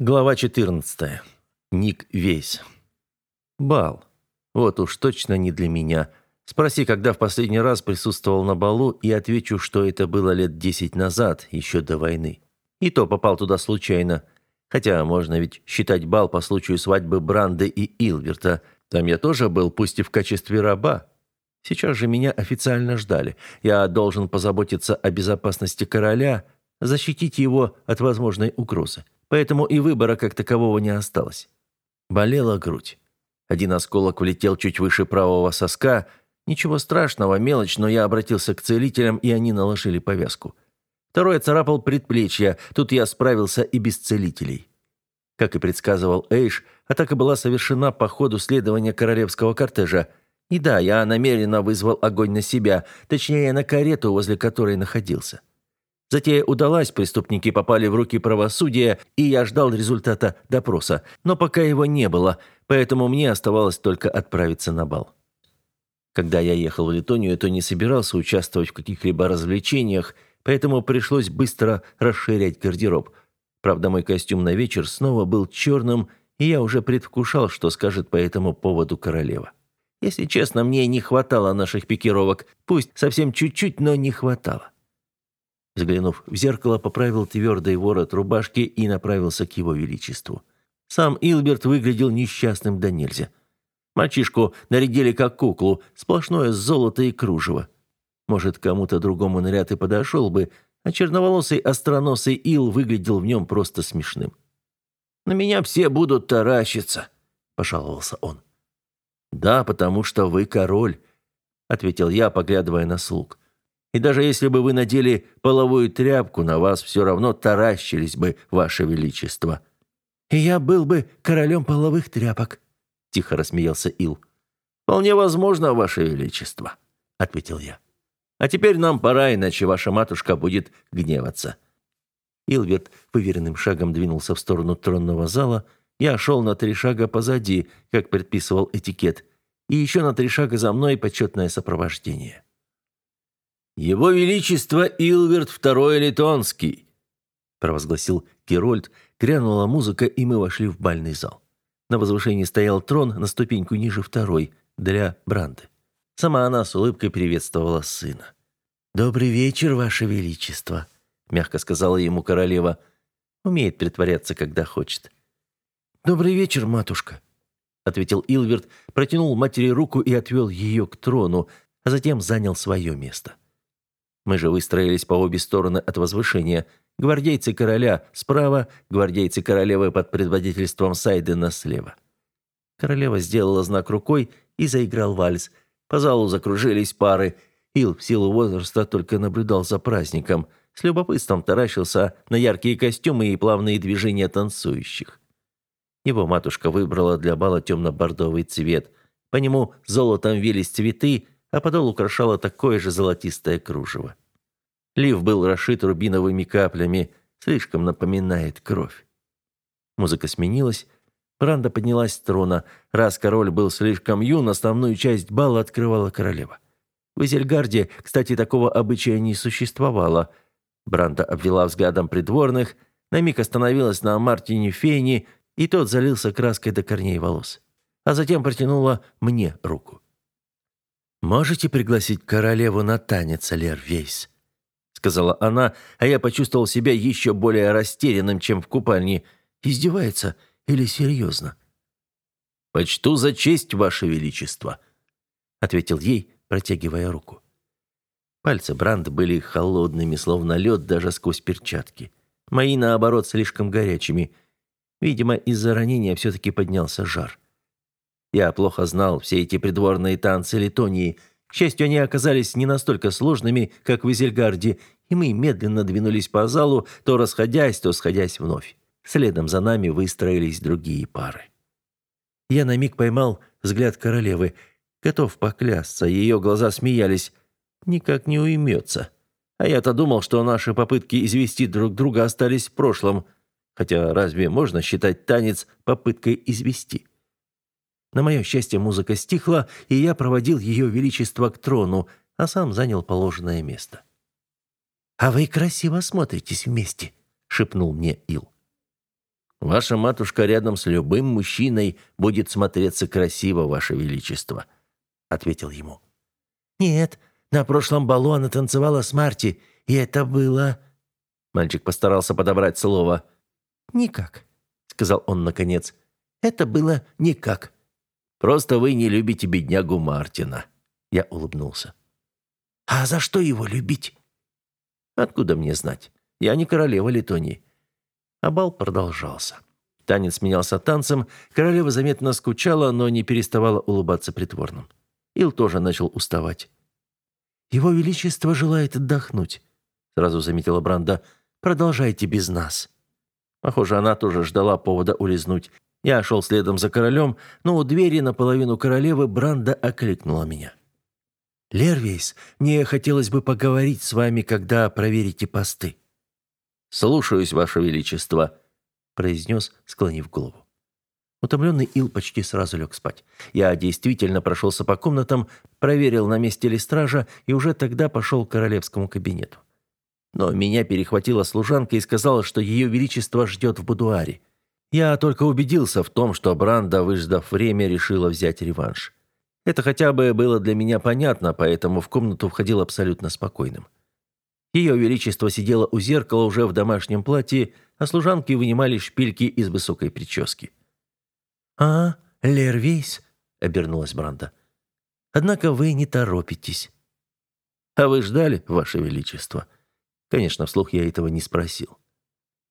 Глава 14. Ник Вейс. Бал. Вот уж точно не для меня. Спроси, когда в последний раз присутствовал на балу, и отвечу, что это было лет десять назад, еще до войны. И то попал туда случайно. Хотя можно ведь считать бал по случаю свадьбы Бранды и Илверта. Там я тоже был, пусть и в качестве раба. Сейчас же меня официально ждали. Я должен позаботиться о безопасности короля, защитить его от возможной угрозы поэтому и выбора как такового не осталось. Болела грудь. Один осколок влетел чуть выше правого соска. Ничего страшного, мелочь, но я обратился к целителям, и они наложили повязку. Второй царапал предплечье, тут я справился и без целителей. Как и предсказывал Эйш, атака была совершена по ходу следования королевского кортежа. И да, я намеренно вызвал огонь на себя, точнее, на карету, возле которой находился. Затея удалась, преступники попали в руки правосудия, и я ждал результата допроса. Но пока его не было, поэтому мне оставалось только отправиться на бал. Когда я ехал в Литонию, то не собирался участвовать в каких-либо развлечениях, поэтому пришлось быстро расширять гардероб. Правда, мой костюм на вечер снова был черным, и я уже предвкушал, что скажет по этому поводу королева. Если честно, мне не хватало наших пикировок. Пусть совсем чуть-чуть, но не хватало. Взглянув в зеркало, поправил твердый ворот рубашки и направился к его величеству. Сам Илберт выглядел несчастным до нельзя. Мальчишку нарядили как куклу, сплошное золото и кружево. Может, кому-то другому наряд и подошел бы, а черноволосый остроносый Ил выглядел в нем просто смешным. «На меня все будут таращиться», — пожаловался он. «Да, потому что вы король», — ответил я, поглядывая на слуг. И даже если бы вы надели половую тряпку, на вас все равно таращились бы, ваше величество». «И я был бы королем половых тряпок», — тихо рассмеялся Ил. «Вполне возможно, ваше величество», — ответил я. «А теперь нам пора, иначе ваша матушка будет гневаться». Илверт поверенным шагом двинулся в сторону тронного зала. Я шел на три шага позади, как предписывал этикет, и еще на три шага за мной почетное сопровождение. «Его Величество Илверт II Литонский!» провозгласил Герольд, грянула музыка, и мы вошли в бальный зал. На возвышении стоял трон на ступеньку ниже второй, для Бранды. Сама она с улыбкой приветствовала сына. «Добрый вечер, Ваше Величество», — мягко сказала ему королева. Умеет притворяться, когда хочет. «Добрый вечер, матушка», — ответил Илверт, протянул матери руку и отвел ее к трону, а затем занял свое место. Мы же выстроились по обе стороны от возвышения. Гвардейцы короля справа, гвардейцы королевы под предводительством Сайдена слева. Королева сделала знак рукой и заиграл вальс. По залу закружились пары. Ил в силу возраста только наблюдал за праздником. С любопытством таращился на яркие костюмы и плавные движения танцующих. Его матушка выбрала для бала темно-бордовый цвет. По нему золотом вились цветы, а подол украшало такое же золотистое кружево. Лив был расшит рубиновыми каплями, слишком напоминает кровь. Музыка сменилась, Бранда поднялась с трона. Раз король был слишком юн, основную часть бала открывала королева. В Изельгарде, кстати, такого обычая не существовало. Бранда обвела взглядом придворных, на миг остановилась на Мартине Фейни, и тот залился краской до корней волос. А затем протянула мне руку. «Можете пригласить королеву на танец, Лер Вейс?» сказала она, а я почувствовал себя еще более растерянным, чем в купальне. Издевается или серьезно? «Почту за честь, Ваше Величество», — ответил ей, протягивая руку. Пальцы Бранд были холодными, словно лед даже сквозь перчатки. Мои, наоборот, слишком горячими. Видимо, из-за ранения все-таки поднялся жар. Я плохо знал все эти придворные танцы Литонии. К счастью, они оказались не настолько сложными, как в Изельгарде, и мы медленно двинулись по залу, то расходясь, то сходясь вновь. Следом за нами выстроились другие пары. Я на миг поймал взгляд королевы. Готов поклясться, ее глаза смеялись. Никак не уймется. А я-то думал, что наши попытки извести друг друга остались в прошлом. Хотя разве можно считать танец попыткой извести? На мое счастье, музыка стихла, и я проводил ее величество к трону, а сам занял положенное место. «А вы красиво смотритесь вместе», — шепнул мне Ил. Ваша матушка рядом с любым мужчиной будет смотреться красиво, ваше величество», — ответил ему. «Нет, на прошлом балу она танцевала с Марти, и это было...» Мальчик постарался подобрать слово. «Никак», — сказал он наконец. «Это было никак». «Просто вы не любите беднягу Мартина», — я улыбнулся. «А за что его любить?» «Откуда мне знать? Я не королева Литонии. А бал продолжался. Танец менялся танцем, королева заметно скучала, но не переставала улыбаться притворным. Ил тоже начал уставать. «Его Величество желает отдохнуть», — сразу заметила Бранда. «Продолжайте без нас». Похоже, она тоже ждала повода улизнуть. Я шел следом за королем, но у двери наполовину королевы Бранда окликнула меня. «Лервейс, мне хотелось бы поговорить с вами, когда проверите посты». «Слушаюсь, Ваше Величество», — произнес, склонив голову. Утомленный Ил почти сразу лег спать. Я действительно прошелся по комнатам, проверил, на месте ли стража, и уже тогда пошел к королевскому кабинету. Но меня перехватила служанка и сказала, что ее величество ждет в будуаре. Я только убедился в том, что Бранда, выждав время, решила взять реванш. Это хотя бы было для меня понятно, поэтому в комнату входил абсолютно спокойным. Ее Величество сидело у зеркала уже в домашнем платье, а служанки вынимали шпильки из высокой прически. «А, Лервейс», — обернулась Бранда. «Однако вы не торопитесь». «А вы ждали, Ваше Величество?» Конечно, вслух я этого не спросил.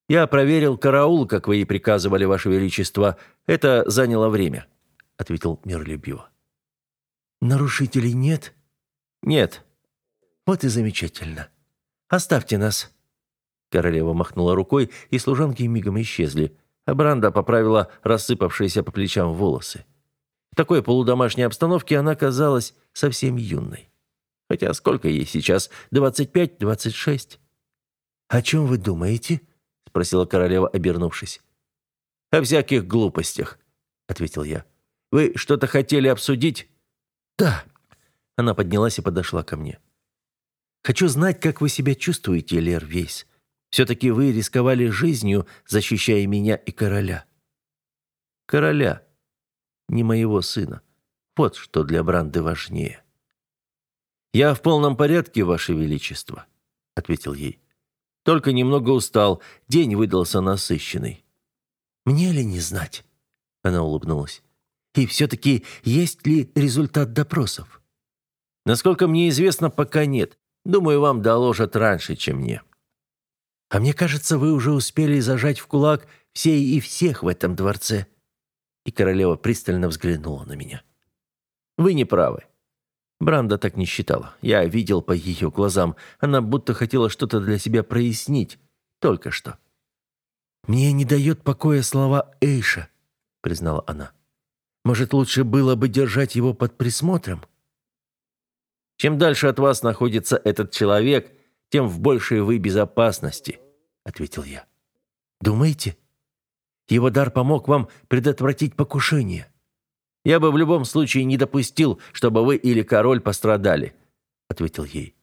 «Я проверил караул, как вы и приказывали, Ваше Величество. Это заняло время», — ответил миролюбиво. «Нарушителей нет?» «Нет». «Вот и замечательно. Оставьте нас». Королева махнула рукой, и служанки мигом исчезли, а Бранда поправила рассыпавшиеся по плечам волосы. В такой полудомашней обстановке она казалась совсем юной. Хотя сколько ей сейчас? Двадцать пять, двадцать шесть. «О чем вы думаете?» — спросила королева, обернувшись. «О всяких глупостях», — ответил я. «Вы что-то хотели обсудить?» «Да». Она поднялась и подошла ко мне. Хочу знать, как вы себя чувствуете, Лер Вейс. Все-таки вы рисковали жизнью, защищая меня и короля. Короля, не моего сына. Вот что для Бранды важнее. «Я в полном порядке, Ваше Величество», — ответил ей. «Только немного устал, день выдался насыщенный». «Мне ли не знать?» — она улыбнулась. «И все-таки есть ли результат допросов?» «Насколько мне известно, пока нет. Думаю, вам доложат раньше, чем мне. А мне кажется, вы уже успели зажать в кулак все и всех в этом дворце. И королева пристально взглянула на меня. Вы не правы. Бранда так не считала. Я видел по ее глазам. Она будто хотела что-то для себя прояснить. Только что. «Мне не дает покоя слова Эйша», — признала она. «Может, лучше было бы держать его под присмотром?» Чем дальше от вас находится этот человек, тем в большей вы безопасности», — ответил я. «Думаете? Его дар помог вам предотвратить покушение?» «Я бы в любом случае не допустил, чтобы вы или король пострадали», — ответил ей.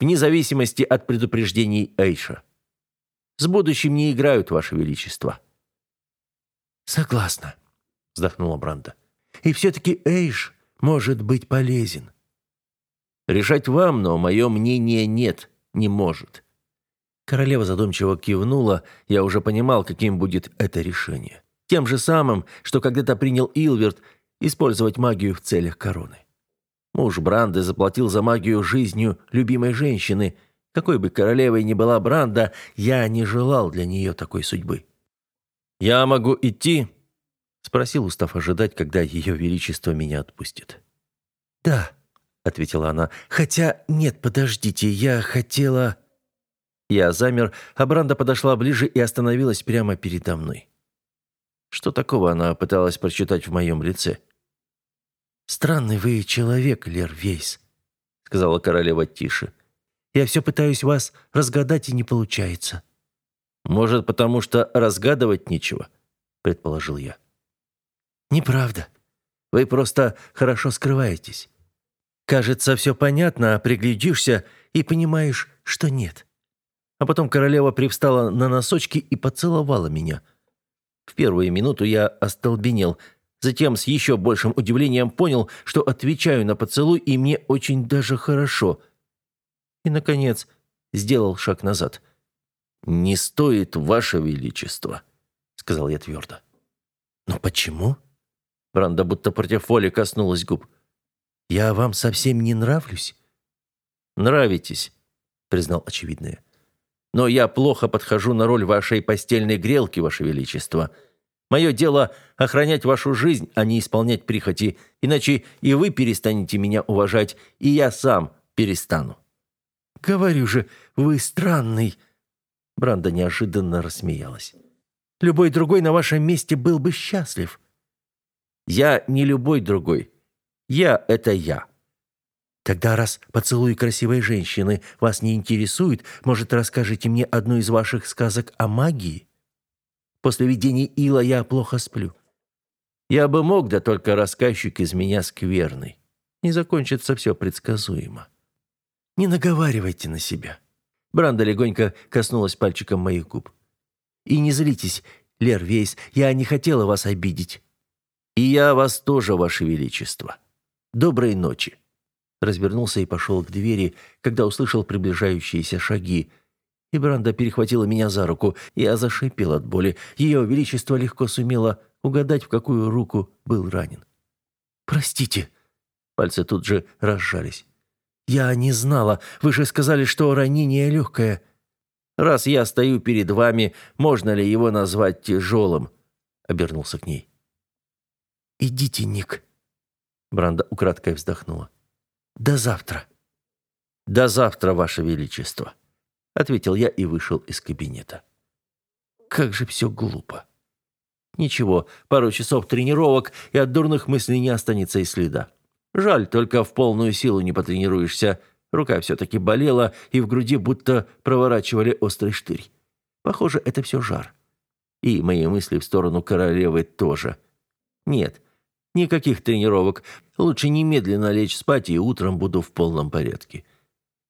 «Вне зависимости от предупреждений Эйша. С будущим не играют, Ваше Величество». «Согласна», — вздохнула Бранда. «И все-таки Эйш может быть полезен». Решать вам, но мое мнение нет, не может». Королева задумчиво кивнула, я уже понимал, каким будет это решение. Тем же самым, что когда-то принял Илверт, использовать магию в целях короны. Муж Бранды заплатил за магию жизнью любимой женщины. Какой бы королевой ни была Бранда, я не желал для нее такой судьбы. «Я могу идти?» — спросил, устав ожидать, когда ее величество меня отпустит. «Да», — ответила она. «Хотя... Нет, подождите, я хотела...» Я замер, а Бранда подошла ближе и остановилась прямо передо мной. Что такого она пыталась прочитать в моем лице? «Странный вы человек, Лер Вейс», — сказала королева тише. «Я все пытаюсь вас разгадать, и не получается». «Может, потому что разгадывать нечего?» — предположил я. «Неправда. Вы просто хорошо скрываетесь. Кажется, все понятно, а приглядишься и понимаешь, что нет. А потом королева привстала на носочки и поцеловала меня. В первую минуту я остолбенел, затем с еще большим удивлением понял, что отвечаю на поцелуй, и мне очень даже хорошо. И, наконец, сделал шаг назад. «Не стоит, Ваше Величество», — сказал я твердо. «Но почему?» Бранда будто против воли коснулась губ. «Я вам совсем не нравлюсь?» «Нравитесь», — признал очевидное. «Но я плохо подхожу на роль вашей постельной грелки, Ваше Величество. Мое дело — охранять вашу жизнь, а не исполнять прихоти, иначе и вы перестанете меня уважать, и я сам перестану». «Говорю же, вы странный!» Бранда неожиданно рассмеялась. «Любой другой на вашем месте был бы счастлив». «Я не любой другой. Я — это я». «Тогда, раз поцелуй красивой женщины вас не интересует, может, расскажете мне одну из ваших сказок о магии? После видения ила я плохо сплю». «Я бы мог, да только рассказчик из меня скверный. Не закончится все предсказуемо». Не наговаривайте на себя». Бранда легонько коснулась пальчиком моих губ. «И не злитесь, Лер Вейс, я не хотела вас обидеть». «И я вас тоже, Ваше Величество. Доброй ночи». Развернулся и пошел к двери, когда услышал приближающиеся шаги. И Бранда перехватила меня за руку. Я зашипел от боли. Ее Величество легко сумело угадать, в какую руку был ранен. «Простите». Пальцы тут же разжались. «Я не знала. Вы же сказали, что ранение легкое». «Раз я стою перед вами, можно ли его назвать тяжелым?» Обернулся к ней. «Идите, Ник». Бранда украдкой вздохнула. «До завтра». «До завтра, Ваше Величество», — ответил я и вышел из кабинета. Как же все глупо. Ничего, пару часов тренировок, и от дурных мыслей не останется и следа. Жаль, только в полную силу не потренируешься. Рука все-таки болела, и в груди будто проворачивали острый штырь. Похоже, это все жар. И мои мысли в сторону королевы тоже. Нет, никаких тренировок. Лучше немедленно лечь спать, и утром буду в полном порядке.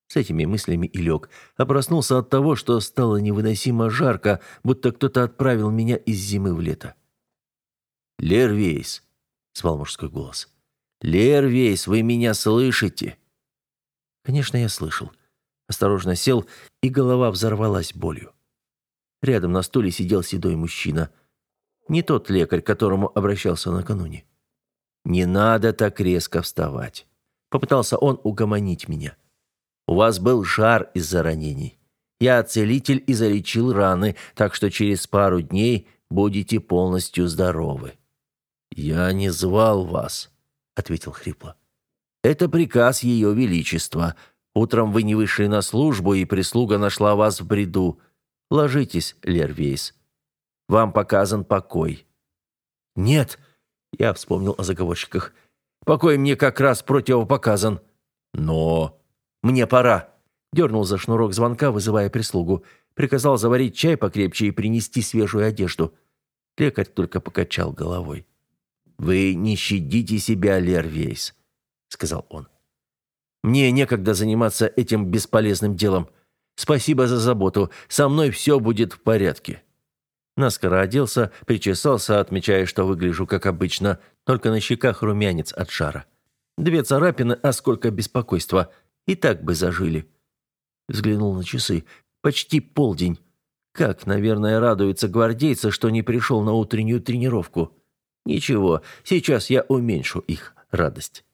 С этими мыслями и лег, а проснулся от того, что стало невыносимо жарко, будто кто-то отправил меня из зимы в лето. «Лервейс», — звал мужской голос, — «Лервейс, вы меня слышите?» Конечно, я слышал. Осторожно сел, и голова взорвалась болью. Рядом на стуле сидел седой мужчина. Не тот лекарь, к которому обращался накануне. «Не надо так резко вставать», — попытался он угомонить меня. «У вас был жар из-за ранений. Я целитель и залечил раны, так что через пару дней будете полностью здоровы». «Я не звал вас», ответил хрипло. «Это приказ Ее Величества. Утром вы не вышли на службу, и прислуга нашла вас в бреду. Ложитесь, Лервейс. Вам показан покой». «Нет», — я вспомнил о заговорщиках. «Покой мне как раз противопоказан». «Но...» «Мне пора», — дернул за шнурок звонка, вызывая прислугу. Приказал заварить чай покрепче и принести свежую одежду. Лекарь только покачал головой. «Вы не щадите себя, Лервейс», — сказал он. «Мне некогда заниматься этим бесполезным делом. Спасибо за заботу. Со мной все будет в порядке». Наскоро оделся, причесался, отмечая, что выгляжу как обычно, только на щеках румянец от шара. Две царапины, а сколько беспокойства. И так бы зажили. Взглянул на часы. Почти полдень. Как, наверное, радуется гвардейца, что не пришел на утреннюю тренировку. Ничего, сейчас я уменьшу их радость.